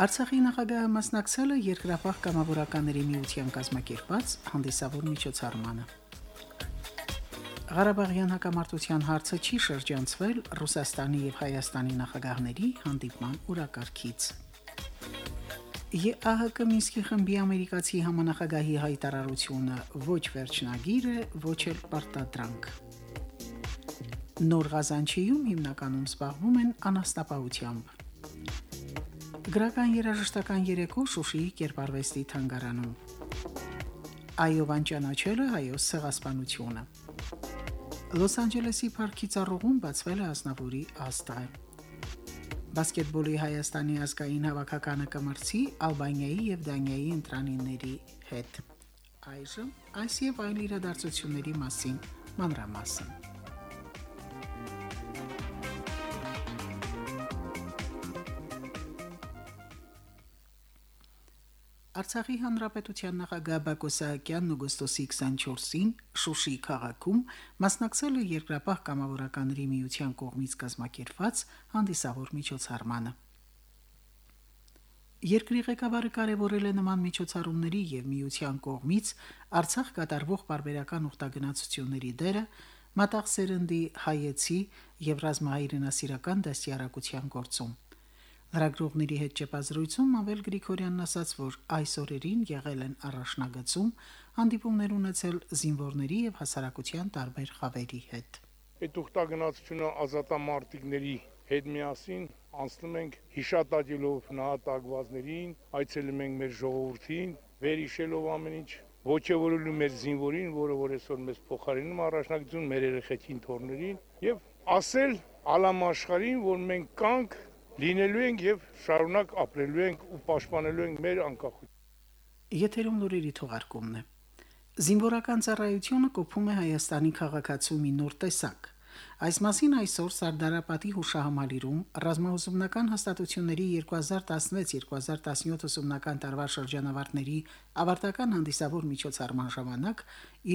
Արցախի նախագահը մասնակցել է երկրապահ կամավորականների միության կազմակերպած հանդիսավոր միջոցառմանը։ Ղարաբաղյան հակամարտության հարցը չի շրջանցվել Ռուսաստանի եւ Հայաստանի նախագահների հանդիպման օրակարգից։ ԵԱՀԿ Մինսկի խմբի ամերիկացի համանախագահի հայտարարությունը. Ոչ վերջնագիր է, ոչ էլ պարտադրանք։ Նոր Ղազանչիում հիմնականում զբաղվում են անաստապահությամբ։ Գրական երաժշտական երեկո Շուշիի կերպարվեստի թանգարանում։ Այովան ճանաչելը հայոց ցեղասպանությունը։ Լոս Անջելեսի парքի ծառուղում բացվել է Ասնավուրի աստա։ Բասկետբոլի Հայաստանի ազգային հավաքականը կմրցի Ալբանիայի եւ Դանիայի ընտրանիների հետ։ Այժմ այս եւ այլ իրադարձությունների մասին մանրամասն։ մասին, Արցախի հանրապետության նախագահ Բակո Սահակյանն օգոստոսի 24-ին Շուշի քաղաքում մասնակցել է երկրապահ կամավորականների միության կողմից կազմակերպված հանդիսավոր միջոցառմանը։ Երկրի ղեկավարը կարևորել է նման միջոցառումների եւ միության կողմից Արցախ կատարվող բարբերական ուխտագնացությունների դերը մտաղ սերնդի հայեցի եւ ռազմահայրենասիրական դաստիարակության գործում։ Լրագրողների հետ ճեպազրույցում Ավել Գրիգորյանն ասաց, որ այս օրերին եղել են առաջնագծում հանդիպումներ ունեցել զինվորների եւ հասարակության տարբեր խավերի հետ։ Այդ ուխտագնացությունը ազատամարտիկների հետ միասին անցնում ենք հիշատակելով նահատակվածներին, այցելում ենք մեր ժողովրդին, վերհիշելով ամեն ինչ, ողջևորելու մեր զինվորին, որը որ այսօր մեզ փոխարինում առաջնակցություն մեր երեխեքին թորներին եւ ասել ալամ աշխարհին, որ մենք կանք լինելու ենք եւ շարունակ ապրելու ենք ու պաշտպանելու ենք մեր անկախությունը։ Եթերում լուրերի թողարկումն է։ Զինվորական ծառայությունը կոփում է Հայաստանի քաղաքացու մի նոր տեսակ։ Այս մասին այսօր Սարդարապետի հուշահամալիրում ռազմաուսումնական հաստատությունների 2016-2017 ուսումնական տարվա շրջանավարտների ավարտական հանդիսավոր միջոցառման ժամանակ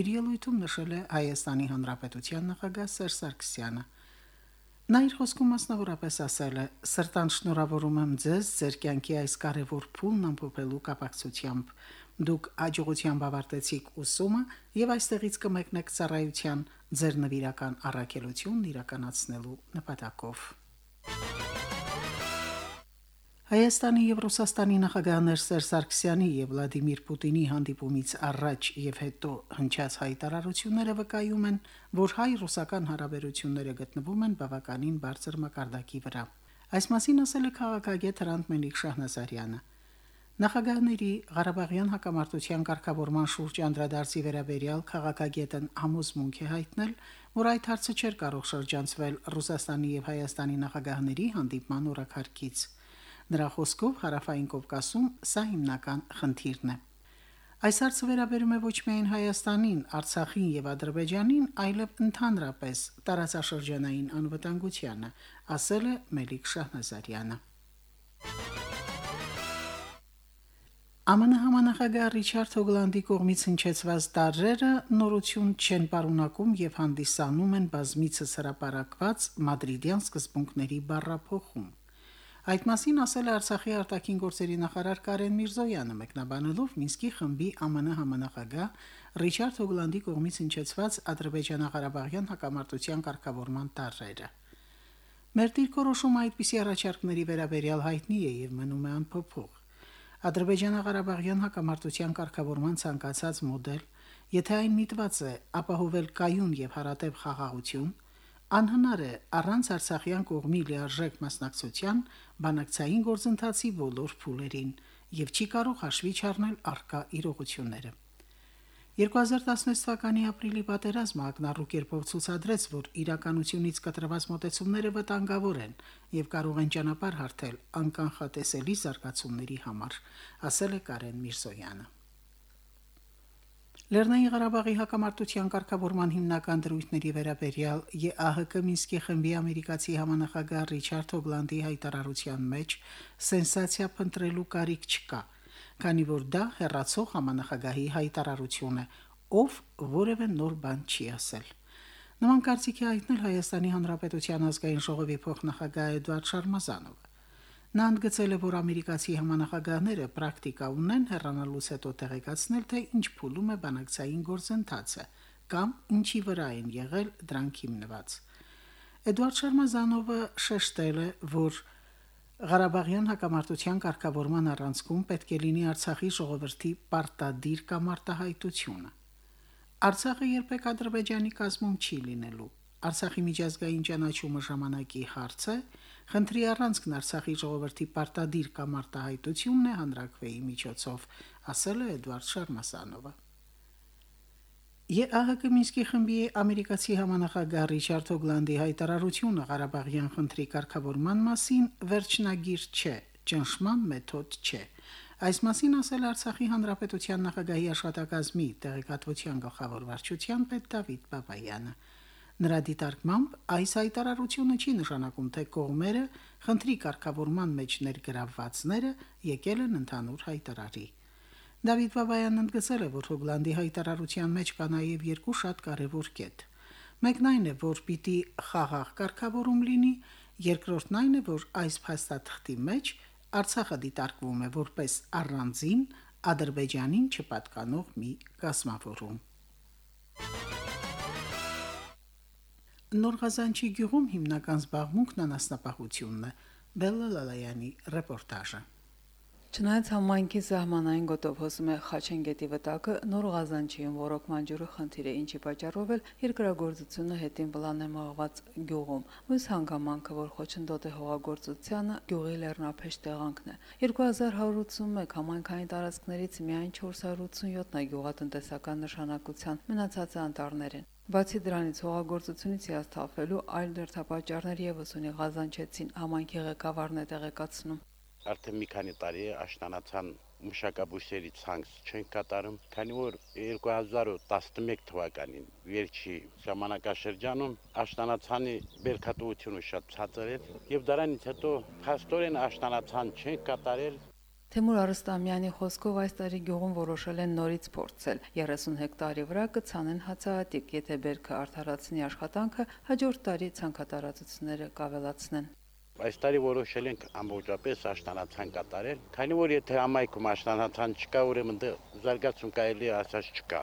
իր ելույթում նշել է Հայաստանի Հանրապետության նախագահ Սերժ Սարգսյանը։ Նա իր խոսքում մասնավորապես ասել է. «Սրտան շնորհավորում եմ ձեզ ձեր կյանքի այս կարևոր փուլն ամփոփելու կապակցությամբ։ Դուք աջողությամբ ավարտեցիք ուսումը եւ այստեղից կմեկնեք ծառայության ձեր նվիրական առաքելությունն իրականացնելու նպատակով»։ Հայաստանի եւ Ռուսաստանի նախագահներ Սերժ Սարգսյանի եւ Վլադիմիր Պուտինի հանդիպումից առաջ եւ հետո հնչած հայտարարությունները վկայում են, որ հայ-ռուսական հարաբերությունները գտնվում են բավականին բարձր մակարդակի վրա։ Այս մասին ասել է քաղաքագետ Հրանտ Մելիք Շահնազարյանը։ Նախագահների Ղարաբաղյան հակամարտության ղեկավարման շուրջ անդրադարձի վերաբերյալ քաղաքագետն համոզմունք է հայտնել, որ այդ հարցը չէր կարող շրջանցվել Ռուսաստանի եւ Հայաստանի նախագահների հանդիպման օրակարգից։ Նրա խոսքով հարավային Կովկասում սա հիմնական խնդիրն է։ Այս հարցը վերաբերում է ոչ միայն Հայաստանին, Արցախին եւ Ադրբեջանին, այլև ընդհանրապես տարածաշրջանային անվտանգությանը, ասել է Մելիք Շահնազարյանը։ ԱՄՆ համանախագահ Ռիչարդ Հոգլանդի կողմից հնչեցված տարրերը նորություն չեն պարունակում եւ հանդիսանում են բազմիցս հրապարակված մադրիդյան սկզբունքների բառափոխում։ Այդ մասին ասել է Արցախի արտաքին գործերի նախարար Կարեն Միրզոյանը, մեկնաբանելով Մինսկի խմբի ԱՄՆ համանախագահ Ռիչարդ Հոգլանդի կողմից հնչեցված Ադրբեջանա-Ղարաբաղյան հակամարտության կարգավորման տարրերը։ Մեր դիրքորոշումը այդպիսի առաջարկների վերաբերյալ հայտնի է եւ մնում է անփոփոխ։ Ադրբեջանա-Ղարաբաղյան հակամարտության կարգավորման ցանկացած մոդել, եթե այն միտված է ապահովել կայուն եւ հարատեւ խաղաղություն, անհնար է առանց Արցախյան կողմի լիարժեք մասնակցության բանակցային գործընթացի բոլոր փուլերին եւ չի կարող հաշվի չառնել արկա իրողությունները։ 2016 թվականի ապրիլի պատերազմը ակնառու կերպով ցուցադրեց, որ իրականությունից կտրված մոտեցումները վտանգավոր են եւ կարող են ճանապարհ հարթել անկանխատեսելի զարգացումների համար, ասել է Կարեն Միրզոյանը։ Լեռնային Ղարաբաղի հակամարտության կարգավորման հիմնական դրույթների վերաբերյալ ԵԱՀԿ Մինսկի խմբի ամերիկացի համանախագահ Ռիչարդ Հոգլանդի հայտարարության մեջ սենսացիա փնտրելու կարիք չկա քանի որ դա հերացող համանախագահի հայտարարություն է, ով որևէ նոր բան չի ասել։ Նման կարծիքի հայտնել Հայաստանի Հանրապետության ազգային ժողովի փոխնախագահ Էդվարդ Շարմազանովը։ Նա ընդգծել է, որ ամերիկացի համանախագահները պրակտիկա ունեն հեռանալուց հետո տեղեկացնել, թե ինչ փուլում է բանակցային գործընթացը կամ ինչի վրա են եղել դրանք հիմնված։ Էդվարդ Շարմազանովը շեշտել է, որ Ղարաբաղյան հակամարտության կարգավորման առանցքում պետք է լինի Արցախի ժողովրդի պարտադիր կամ արտահայտությունը։ Արցախը երբեք Ադրբեջանի կազմում չի լինելու։ Արցախի միջազգային ճանաչումը ժամանակի հարց է, խնդրի առանցքն Արցախի ժողովրդի պարտադիր կամ արտահայտությունն է հանրակրվեի միջոցով, ասել է Էդվարդ Շարմասանովը։ ԵԱՀԿ Մինսկի խմբի ամերիկացի համանախագահ Ռիչարդ Հոգլանդի հայտարարությունը Ղարաբաղյան խնդրի կարգավորման մասին վերջնագիր չէ, ճնշման մեթոդ չէ։ Այս մասին ասել Արցախի հանրապետության նախագահի աշխատակազմի տեղեկատվության գլխավոր վարչության պետ Դավիթ Բաբայանը։ Նրա դիտարկմամբ այս հայտարարությունը չի նշանակում, թե կողմերը խնդրի կարգավորման մեջ ներգրավվածները եկել են ընդհանուր հայտարարի։ Դավիթ Բաբայանն ընդգծել է, որ Հոգլանդի հայտարարության մեջ կա նաև երկու շատ կարևոր կետ։ Մեկն այն է, որ պիտի խաղաղ կարգավորում լինի, երկրորդն այն է, որ այս փաստաթղթի մեջ Արցախը դիտարկվում է որպես առանձին Ադրբեջանին չպատկանող մի կազմավորում։ Նորղազանչի գյուղում հիմնական զբաղմունքն անասնապահությունն է։ Բելլա Լալայանի ռեպորտաժը։ Չնայած համայնքի սահմանային գոտով հոսում է Խաչենգետի վտակը, նոր Ղազանչիում ռոռոկման ջուրը խնդիր է, ինչի պատճառով էլ երկրագործությունը հետին պլան է մաղված գյուղում։ Մյուս հանգամանքը, որ խոչընդոտ է հողագործությանը, գյուղի լեռնափեշ տեղանքն է։ 2181 համայնքային տարածքներից միայն 487-ն է գյուղատնտեսական նշանակության, մնացածը անտառներ են։ Բացի դրանից հողագործությունից հիասթափվելու այլ դերթապաճառներ եւս ունի Ղազանչեցին համայնքի ղեկավարն է տեղեկացնում արդեն մի քանի տարի է աշտանացան մշակաբույսերի ցանց չեն կատարում, քանի որ 2011 թվականին վերջի ժամանակաշրջանում աշտանացանի բերքատվությունը շատ ցածր էր եւ դրանից հետո հաստորեն աշտանացան չեն կատարել Թեմուր Արստամյանի խոսքով այս տարի գյուղում որոշել են նորից փորձել. 30 հեկտարի վրա կցանեն հացահատիկ, եթե բերքը արդարացնի աշխատանքը, հաջորդ տարի ցանկատարածությունները կավելացնեն։ Այս տարի որոշել ենք ամբողջապես աշտանացան կատարել, քանի որ եթե համայնքում աշտանացան չկա, ուրեմն զարգացում կարելի ասած չկա։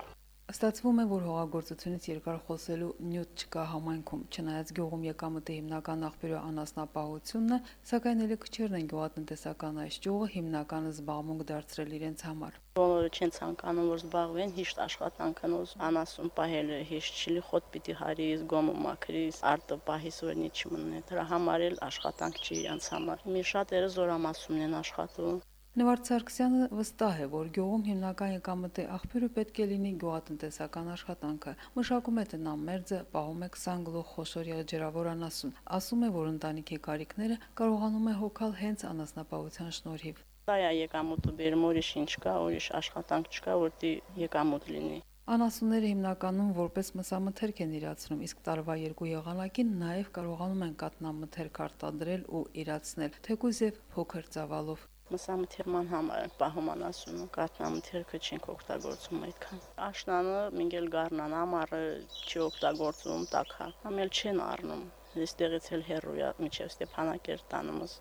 Ստացվում է, որ հողագործությունից երկար խոսելու նյութ չկա համայնքում, չնայած գյուղում եկամտի հիմնական աղբյուրը անասնապահությունն է, սակայն ելի քչերն են գյուղատնտեսական այս ճյուղը հիմնական զբաղմունք դարձրել իրենց համար։ Բոլորը չեն ցանկանում որ զբաղվեն հիշտ աշխատանքն ու անասուն պահելը հիշտ չլի խոտ պիտի հարիս գոմը մաքրիս արտը պահիս որնի չմնե դրա համար էլ աշխատանք չի իրանց համար մի շատերը զորամասումն են աշխատում Նվարդ Սարգսյանը վստահ է, որ գյուղում հիմնական եկամտի աղբյուրը պետք է լինի գյուղատնտեսական աշխատանքը։ Մշակում է տնամերձը, պահում է 20 գլուխ խոշոր եղջերավոր անասուն։ Ասում է, որ ընտանիքի կարիքները կարողանում է հոգալ հենց անասնապահության շնորհիվ։ Դա է եկամուտը բերում ուրիշ ինչ կա, ուրիշ աշխատանք չկա, որտի եկամուտ լինի։ Անասունները հիմնականում որպես մսամթերք են իրացնում, իսկ տարվա երկու եղանակին նաև կարողանում են կատնամթերք արտադրել ու իրացնել, թեկուզ եւ փոքր ծավալով։ Մսամթերման համար պահում անասունը կատնամթերքը չենք օգտագործում այդքան։ Աշնանը մինգել գառնան ամառը չի օգտագործում տակա, ամել չեն առնում։ Այստեղից էլ հերոյա միջև Ստեփանակերտ տանումս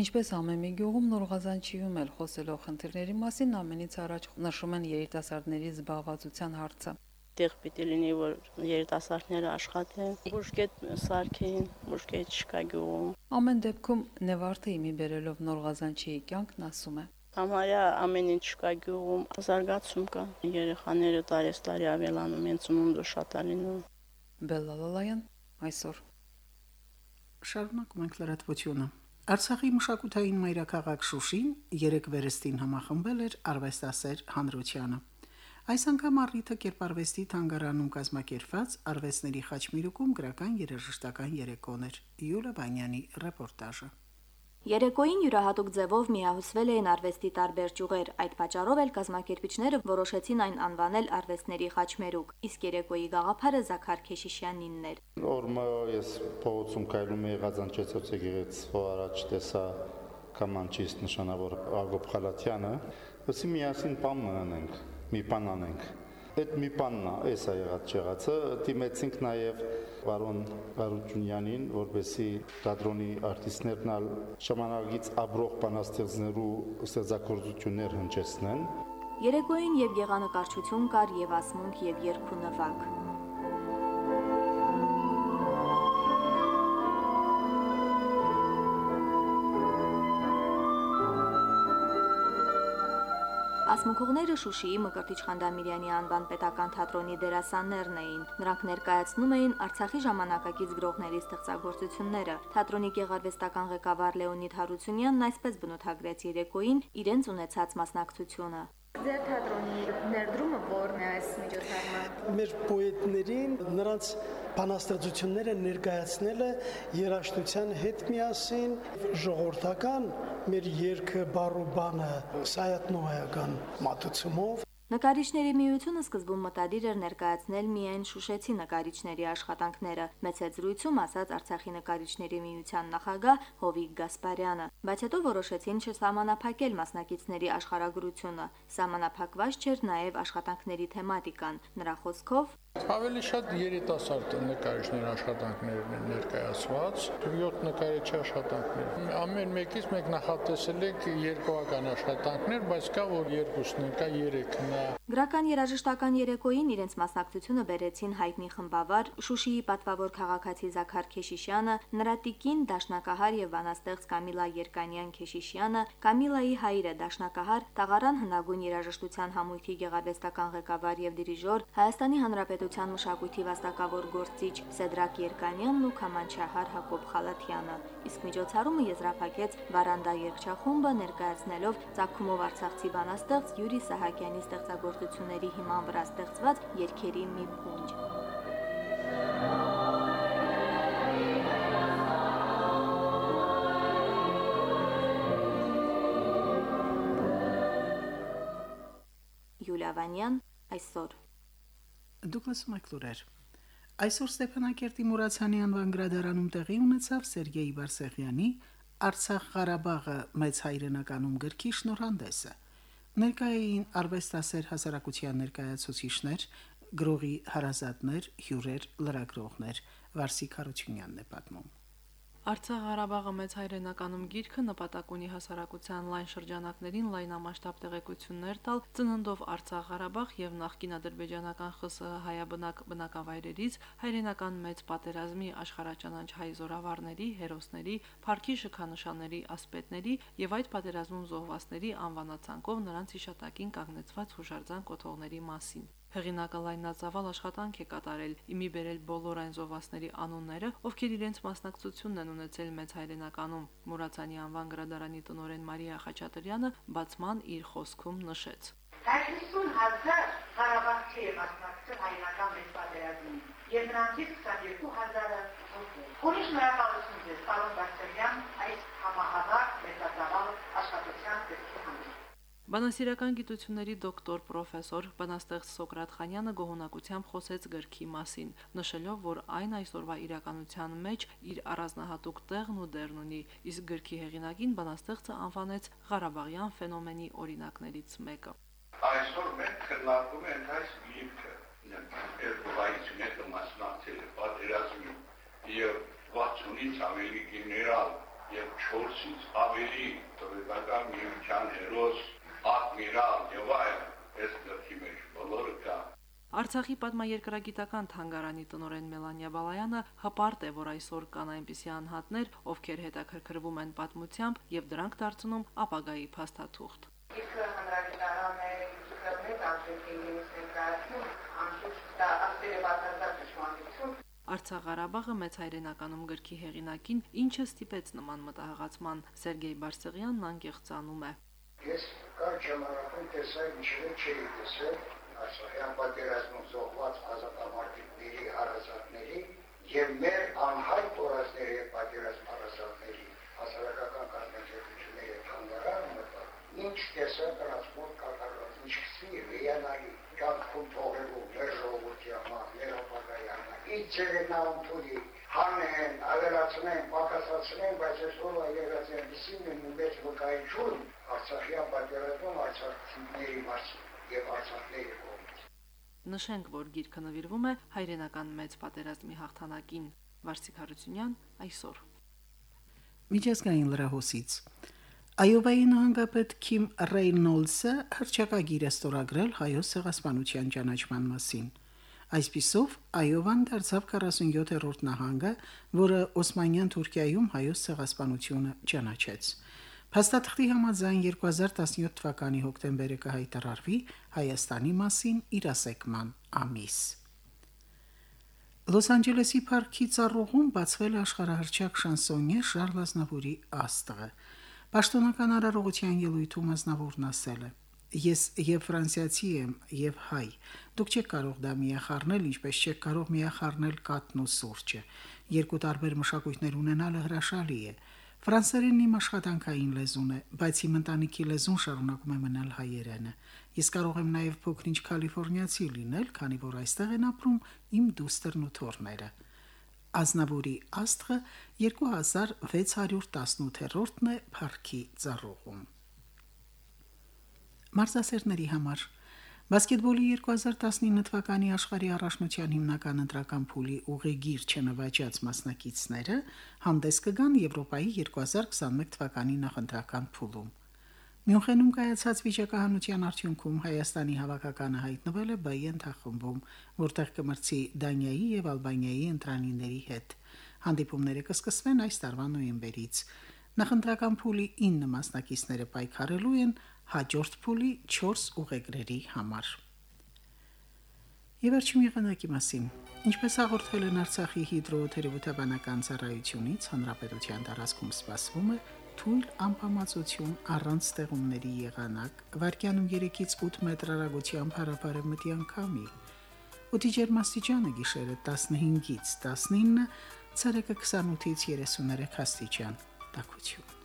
Ինչպես ամեն մի գյուղում Նորղազանչիում էլ խոսելով խնդիրների մասին ամենից առաջ նշում են երիտասարդների զբաղվածության հարցը տեղ պիտի լինի, որ երիտասարդները աշխատեն, բուժկետ սարքեին, բուժկետ չկա գյուղում։ Ամեն դեպքում Նևարդը իմի բերելով Նորղազանչի կյանքն ասում է. Համարյա ամեն ինչ կա գյուղում, զարգացում կա։ Երեխաները տարեստարի ավելանում են, ծնունդը շատ է լինում։ Բելլալալայան այսօր Շարունակում ենք լրատվությունը։ Արցախի մշակութային մայրաքաղաք Շուշին երեք վերստին համախմբել էր արվեստասեր հանրությանը։ Այս անգամ առիթը կերպարվեստի թանգարանում կազմակերպված արվեստների խաչմիրուկում գրական երաժշտական երեկոներ։ Յուլիա Վանյանի ռեպորտաժը։ Երեկոյին յուրահատուկ ձևով միահյուսվել էին արվեստի տարբեր ճյուղեր, այդ պատճառով էլ կազմակերպիչները որոշեցին այն անվանել արվեստների խաչմերուկ, իսկ երեկոյի գաղափարը Զաքար Քեշիշյանինն էր։ Օրմը ես փողոցում կայլում էի Ղազանչեցոց եկեղեցու առաջ տեսա կամանչիստ նշանավոր Ագոբ Խալաթյանը, ասի միասին բան մնանենք, մի բան անենք։ Այդ մի բանն է, էս է եղած չեղածը, դիմեցինք նաև բարոն Արուջունյանին, որբեսի թատրոնի արտիստներն ալ ժամանակից աբրող բանաստեղծներու ստեղծագործություններ հնչեցնեն։ Երեկոյին եւ եղանկարչություն կար եւ ասմունք եւ երգու նվագ։ Ասմունքողները Շուշիի Մկրտիչ Խանդամիրյանի անվան պետական թատրոնի դերասաններն էին։ Նրանք ներկայացնում էին Արցախի ժամանակակից գրողների ստեղծագործությունները։ Թատրոնի գեղարվեստական ղեկավար Լեոնիդ Հարությունյանն այսպես բնութագրեց երեկոյին իրենց ունեցած մասնակցությունը։ Ձեր թատրոնի ներդրումը այս միջոցառման։ Մեր պոետներին նրանց բանաստեղծությունները ներկայացնելը երաժշտության հետ միասին ժողովրդական մեր երկը բարոբանը սայատնոյական մատուցումով Նկարիչների միությունը սկզբում մտադիր էր ներկայացնել միայն Շուշեցի նկարիչների աշխատանքները, մեծ զրույցում ասաց Արցախի նկարիչների միության նախագահ Հովիկ Գասպարյանը, բայց հետո որոշեցին չսահմանափակել մասնակիցների աշխարհագրությունը։ Սահմանափակված չէր նաև աշխատանքների թեմատիկան։ Նրա խոսքով Ավելի շատ երիտասարդ նկարիչներ աշխատանքներն են ներկայացված, 7 նկարիչի աշխատանքներ։ Ամեն մեկից մենք նախատեսել ենք երկուական աշխատանքներ, բայց կա որ երկուսն են, կա երեքն է։ Գրական երաժշտական երեկոյին իրենց մասնակցությունը բերեցին հայտնի խմբավար Շուշիի պատվավոր քաղաքացի Զաքար Քեշիշյանը, նրա տիկին դաշնակահար եւ վանաստեղծ Կամիլա Երկանյան Քեշիշյանը, Կամիլայի հայրը դաշնակահար Տաղարան հնագույն երաժշտության համույթի գեղարվեստական ղեկավար եւ դիրիժոր Հայաստանի Հանրապետության Հանրապետության մշակույթի վաստակավոր գործիչ Սեդրակ Երկանյանն ու Քամանչահար Հակոբ Խալաթյանը։ Իսկ միջոցառումը եզրափակեց Վարանդա երգչախումբը ներկայացնելով Ծագումով Արցախցի բանաստեղծ Յուրի Սահակյանի ստեղծագործությունների հիման վրա ստեղծված երգերի մի փունջ։ Յուլիա Վանյան այսօր Դուք լսում եք լուրեր։ Այսօր Ստեփանակերտի Մուրացյանի անվան գրադարանում տեղի ունեցավ Սերգեյ Բարսեղյանի Արցախ Ղարաբաղը մեծ հայրենականում գրքի շնորհանդեսը։ Ներկայային արվեստասեր հասարակության ներկայացուցիչներ, գրողի հարազատներ, հյուրեր, լրագրողներ Վարսիկ Հարությունյանն է պատմում։ Արցախ Ղարաբաղը մեծ հայրենականում գիրքը նպատակ ունի հասարակության լայն շրջանակներին լայնամասշտաբ տեղեկություններ տալ ծննդով Արցախ Ղարաբաղ եւ նախկին ադրբեջանական ԽՍՀ հայաբնակ բնակավայրերից հայրենական մեծ պատերազմի աշխարհաճանաչ հայ զորավարների, հերոսների, Փարքի շքանշանների ասպետների եւ այդ պատերազմում զոհվածների անվանացանկով նրանց հիշատակին կանգնեցված հուշարձան կոթողների մասին։ Հեղինակը լայնածավալ աշխատանք է կատարել՝ իմի բերել բոլոր այն զովասների անունները, ովքեր իրենց մասնակցությունն են ունեցել մեծ հայրենականում։ Մուրացանի անվան գրադարանի տնօրեն Մարիա Խաչատրյանը բացման իր խոսքում նշեց. 50000 Ղարաբաղցի է մասնակցել հայրենական մեծ պատերազմին, եւ նրանցից 22000-ը Ուրիշ շնորհակալություն ձեզ, պարոն Բարձրյան, այս համահավաք Բանասիրական գիտությունների դոկտոր պրոֆեսոր բանաստեղծ Սոկրատ Խանյանը գոհունակությամբ խոսեց գրքի մասին, նշելով, որ այն այսօրվա իրականության մեջ իր առանձնահատուկ տեղն ու դերն ունի, իսկ գրքի հեղինակին բանաստեղծը անվանեց Ղարաբաղյան ֆենոմենի օրինակներից մեկը։ Այսօր մենք քննարկում ենք այս գիրքը, երկու վայրությունները մասնակցել պատերազմին եւ 60-ից ավելի գեներալ եւ 4-ից ավելի տվյալական միության հերոս ադմիրալ եւ այլն, այս դեպքի մեջ բոլորը կա։ Արցախի պատմաերկրագիտական թանգարանի տնօրեն Մելանիա Բալայանը հպարտ է, որ այսօր կան այնպիսի անհատներ, ովքեր հետաքրքրվում են պատմությամբ եւ դրանք դարձնում ապագայի փաստաթուղթ։ Իսկ է, ինստիտուտներ, անցնի ներկայացում, անշուշտ դա աստերը բացարձակ ճշմարտություն Արցախ Ղարաբաղը մեծ հայրենականում գրքի հեղինակին ինչը ստիպեց նման մտահղացման Սերգեյ Բարսեղյանն անկեղծանում է։ Ես կար ժամանակում տեսա ինչը չէի տեսել Արցախյան պատերազմում զոհված ազատամարտիկների հարազատների եւ մեր անհայտ օրացների պատերազմ հարազատների հասարակական կազմակերպությունների թանգարանը ինչ տեսակ տրանսպորտ կատարված, ինչպեսի ռեալայի կյանքում թողելու մեր ժողովրդի համար, մեր ապագայի համար։ Ինչ ջերենան թուլի հանեն, ավելացնեն, պակասացնեն, բայց այսօր եղած են դիսին ու մեջ վկայություն Արցախյան պատերազմում արցախցիների մասին եւ արցախների կողմից։ Նշենք, որ գիրքը նվիրվում է հայրենական մեծ պատերազմի հաղթանակին Վարսիկ Հարությունյան այսօր։ Միջազգային լրահոսից Այովայի նահանգապետ Քիմ Ռեյնոլսը հրճակագիր է ստորագրել հայոց ցեղասպանության ճանաչման մասին։ Այսպիսով Այովան դարձավ 47-րդ նահանգը, որը Օսմանյան Թուրքիայում հայոց ցեղասպանությունը ճանաչեց։ Հաստատքի համաձայն 2017 թվականի հոկտեմբերը կհայտարարվի Հայաստանի մասին իր ասեկման ամիս։ Լոս Անջելեսի парքի ծառուղում բացվել աշխարհահռչակ շանսոնյե Շարլ Ազնավուրի աստղը։ Պաշտոնական արարողության ելույթում Ազնավուրն ասել է. Ես եւ ֆրանսիացի եմ եւ հայ։ Դուք չեք կարող դա միախառնել, ինչպես չեք կարող միախառնել կատն ու սուրճը։ Երկու տարբեր մշակույթներ ունենալը հրաշալի է։ Ֆրանսերենն իմ աշխատանքային լեզուն է, բայց իմ ընտանիքի լեզուն շարունակում է մնալ հայերենը։ Ես կարող եմ նաև փոքրինչ կալիֆոռնիացի լինել, քանի որ այստեղ են ապրում իմ դուստրն ու թոռները։ Ազնավուրի աստղը 2618-րդն է Փարքի ծառուղում։ Մարզասերների համար Բասկետբոլի 2019 թվականի աշխարհի առաջնության հիմնական ընտրական փուլի ուղեգիր չնվաճած մասնակիցները հանդես կգան Եվրոպայի 2021 թվականի նախընտրական փուլում։ Մյունխենում կայացած վիճակահանության արդյունքում Հայաստանի հավաքականը հայտնվել է B-ի ընթախմբում, որտեղ կմրցի Դանիայի եւ Ալբանիայի ընտրանիների հետ։ Հանդիպումները կսկսվեն այս տարվա նոյեմբերից։ Նախընտրական փուլի 9 մասնակիցները պայքարելու են հաջորդ փուլի 4 ուղեգրերի համար։ Եվ վերջին եղանակի մասին։ Ինչպես հաղորդել են Արցախի հիդրոթերապևտաբանական ծառայությունից, հանրապետության տարածքում սպասվում է թույլ ամպամածություն առանց ստեղումների եղանակ, վարկյանում 3-ից 8 մետր հեռագությամբ հարաբարեմտի անկամի։ Օդի ջերմաստիճանը գիշերը 15-ից 19, ցերեկը 28-ից 33 աստիճան։ Տակություն։